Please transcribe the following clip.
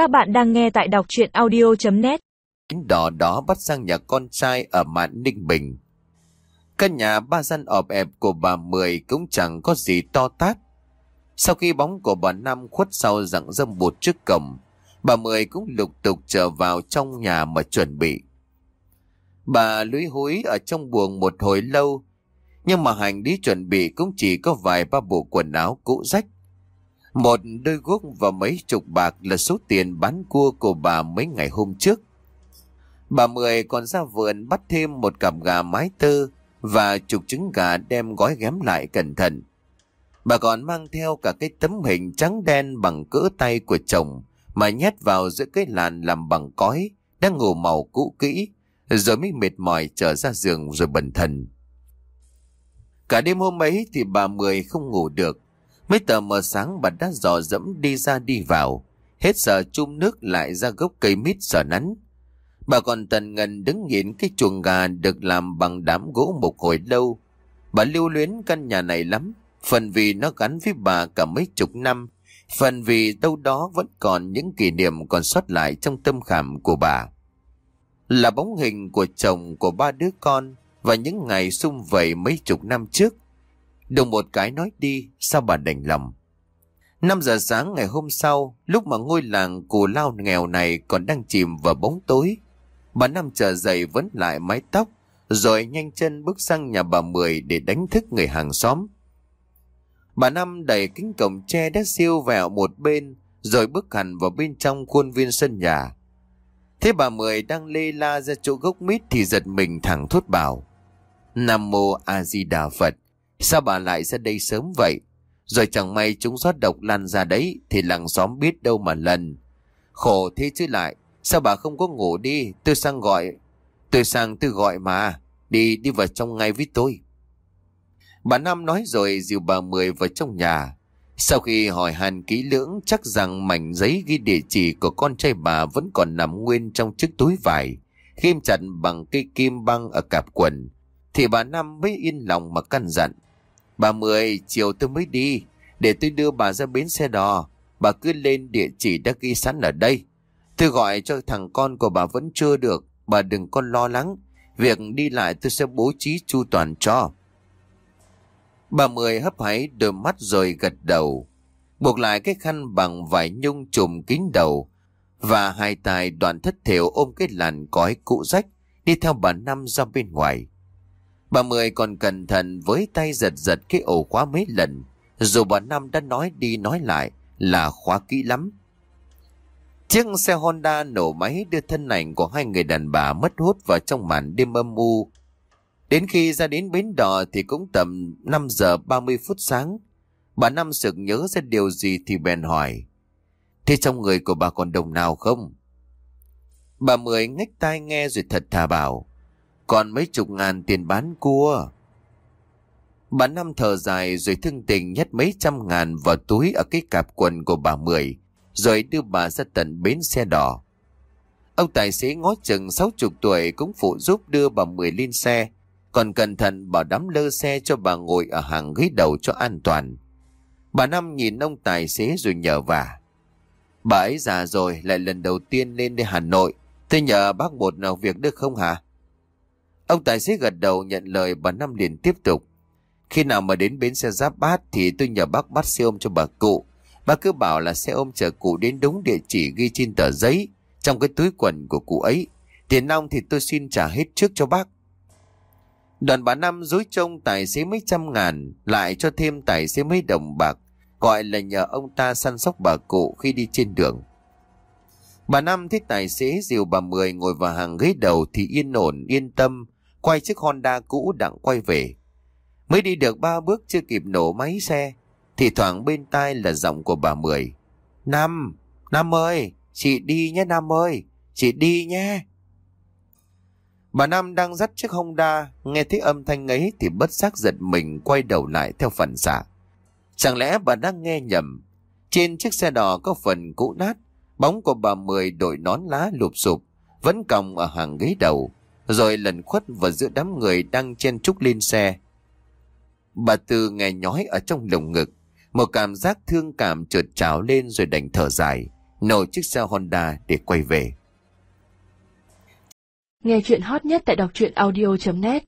Các bạn đang nghe tại đọc chuyện audio.net Kính đỏ đó bắt sang nhà con trai ở mạn Ninh Bình. Căn nhà ba gian ọp ẹp của bà Mười cũng chẳng có gì to tát. Sau khi bóng của bà Năm khuất sau rặng dâm bụt trước cổng, bà Mười cũng lục tục trở vào trong nhà mà chuẩn bị. Bà lúi húi ở trong buồng một hồi lâu, nhưng mà hành lý chuẩn bị cũng chỉ có vài ba bộ quần áo cũ rách. Một đôi guốc và mấy chục bạc là số tiền bán cua của bà mấy ngày hôm trước. Bà Mười còn ra vườn bắt thêm một cặp gà mái tơ và chục trứng gà đem gói ghém lại cẩn thận. Bà còn mang theo cả cái tấm hình trắng đen bằng cỡ tay của chồng mà nhét vào giữa cái làn làm bằng cói, đang ngủ màu cũ kỹ, rồi mới mệt mỏi trở ra giường rồi bần thần. Cả đêm hôm ấy thì bà Mười không ngủ được. Mấy tờ mờ sáng bà đã dò dẫm đi ra đi vào. Hết giờ chung nước lại ra gốc cây mít sờ nắn. Bà còn tần ngần đứng nhìn cái chuồng gà được làm bằng đám gỗ một hồi lâu. Bà lưu luyến căn nhà này lắm. Phần vì nó gắn với bà cả mấy chục năm. Phần vì đâu đó vẫn còn những kỷ niệm còn sót lại trong tâm khảm của bà. Là bóng hình của chồng của ba đứa con và những ngày xung vầy mấy chục năm trước. Đồng một cái nói đi, sao bà đành lòng. 5 giờ sáng ngày hôm sau, lúc mà ngôi làng cù lao nghèo này còn đang chìm vào bóng tối, bà Năm trở dậy vẫn lại mái tóc, rồi nhanh chân bước sang nhà bà Mười để đánh thức người hàng xóm. Bà Năm đẩy kính cổng tre đã siêu vào một bên, rồi bước hẳn vào bên trong khuôn viên sân nhà. Thế bà Mười đang lê la ra chỗ gốc mít thì giật mình thẳng thốt bảo. Nam Mô A Di Đà Phật, sao bà lại ra đây sớm vậy? Rồi chẳng may chúng rót độc lan ra đấy thì làng xóm biết đâu mà lần. Khổ thế chứ lại, sao bà không có ngủ đi, tôi sang gọi. Tôi sang tôi gọi mà, đi đi vào trong ngay với tôi. Bà Nam nói rồi dìu bà Mười vào trong nhà. Sau khi hỏi hàn kỹ lưỡng chắc rằng mảnh giấy ghi địa chỉ của con trai bà vẫn còn nằm nguyên trong chiếc túi vải, ghim chặt bằng cây kim băng ở cạp quần thì bà Nam mới yên lòng mà căn dặn. Bà Mười, chiều tôi mới đi, để tôi đưa bà ra bến xe đò. Bà cứ lên địa chỉ đã ghi sẵn ở đây. Tôi gọi cho thằng con của bà vẫn chưa được, bà đừng có lo lắng. Việc đi lại tôi sẽ bố trí chu toàn cho. Bà Mười hấp háy đôi mắt rồi gật đầu. Buộc lại cái khăn bằng vải nhung trùm kín đầu. Và hai tài đoạn thất thiểu ôm cái làn cói cũ rách đi theo bà Năm ra bên ngoài. Bà Mười còn cẩn thận với tay giật giật cái ổ khóa mấy lần. Dù bà Năm đã nói đi nói lại là khóa kỹ lắm. Chiếc xe Honda nổ máy đưa thân ảnh của hai người đàn bà mất hút vào trong màn đêm âm u. Đến khi ra đến bến đò thì cũng tầm 5 giờ 30 phút sáng. Bà Năm sực nhớ ra điều gì thì bèn hỏi. Thế trong người của bà còn đồng nào không? Bà Mười ngách tai nghe rồi thật thà bảo. Còn mấy chục ngàn tiền bán cua. Bà Năm thở dài rồi thương tình nhét mấy trăm ngàn vào túi ở cái cạp quần của bà Mười, rồi đưa bà ra tận bến xe đỏ. Ông tài xế ngó chừng sáu chục tuổi cũng phụ giúp đưa bà Mười lên xe, còn cẩn thận bảo đám lơ xe cho bà ngồi ở hàng ghế đầu cho an toàn. Bà Năm nhìn ông tài xế rồi nhờ vả. Bà ấy già rồi lại lần đầu tiên lên đây Hà Nội, tôi nhờ bác một nào việc được không hả? Ông tài xế gật đầu nhận lời bà Năm liền tiếp tục. Khi nào mà đến bến xe giáp bát thì tôi nhờ bác bắt xe ôm cho bà cụ. Bác cứ bảo là xe ôm chở cụ đến đúng địa chỉ ghi trên tờ giấy trong cái túi quần của cụ ấy. Tiền nong thì tôi xin trả hết trước cho bác. Đoàn bà Năm dối trông tài xế mấy trăm ngàn lại cho thêm tài xế mấy đồng bạc gọi là nhờ ông ta săn sóc bà cụ khi đi trên đường. Bà Năm thấy tài xế dìu bà Mười ngồi vào hàng ghế đầu thì yên ổn, yên tâm, quay chiếc Honda cũ đặng quay về. Mới đi được ba bước chưa kịp nổ máy xe, thì thoảng bên tai là giọng của bà Mười. Nam, Nam ơi, chị đi nhé Nam ơi, chị đi nhé. Bà Nam đang dắt chiếc Honda, nghe thấy âm thanh ấy thì bất giác giật mình quay đầu lại theo phần xạ. Chẳng lẽ bà đang nghe nhầm? Trên chiếc xe đỏ có phần cũ nát, bóng của bà Mười đội nón lá lụp sụp, vẫn còng ở hàng ghế đầu rồi lẩn khuất vào giữa đám người đang chen trúc lên xe. Bà Tư nghe nhói ở trong lồng ngực, một cảm giác thương cảm trượt trào lên rồi đành thở dài, nổ chiếc xe Honda để quay về. Nghe chuyện hot nhất tại đọc truyện audio.net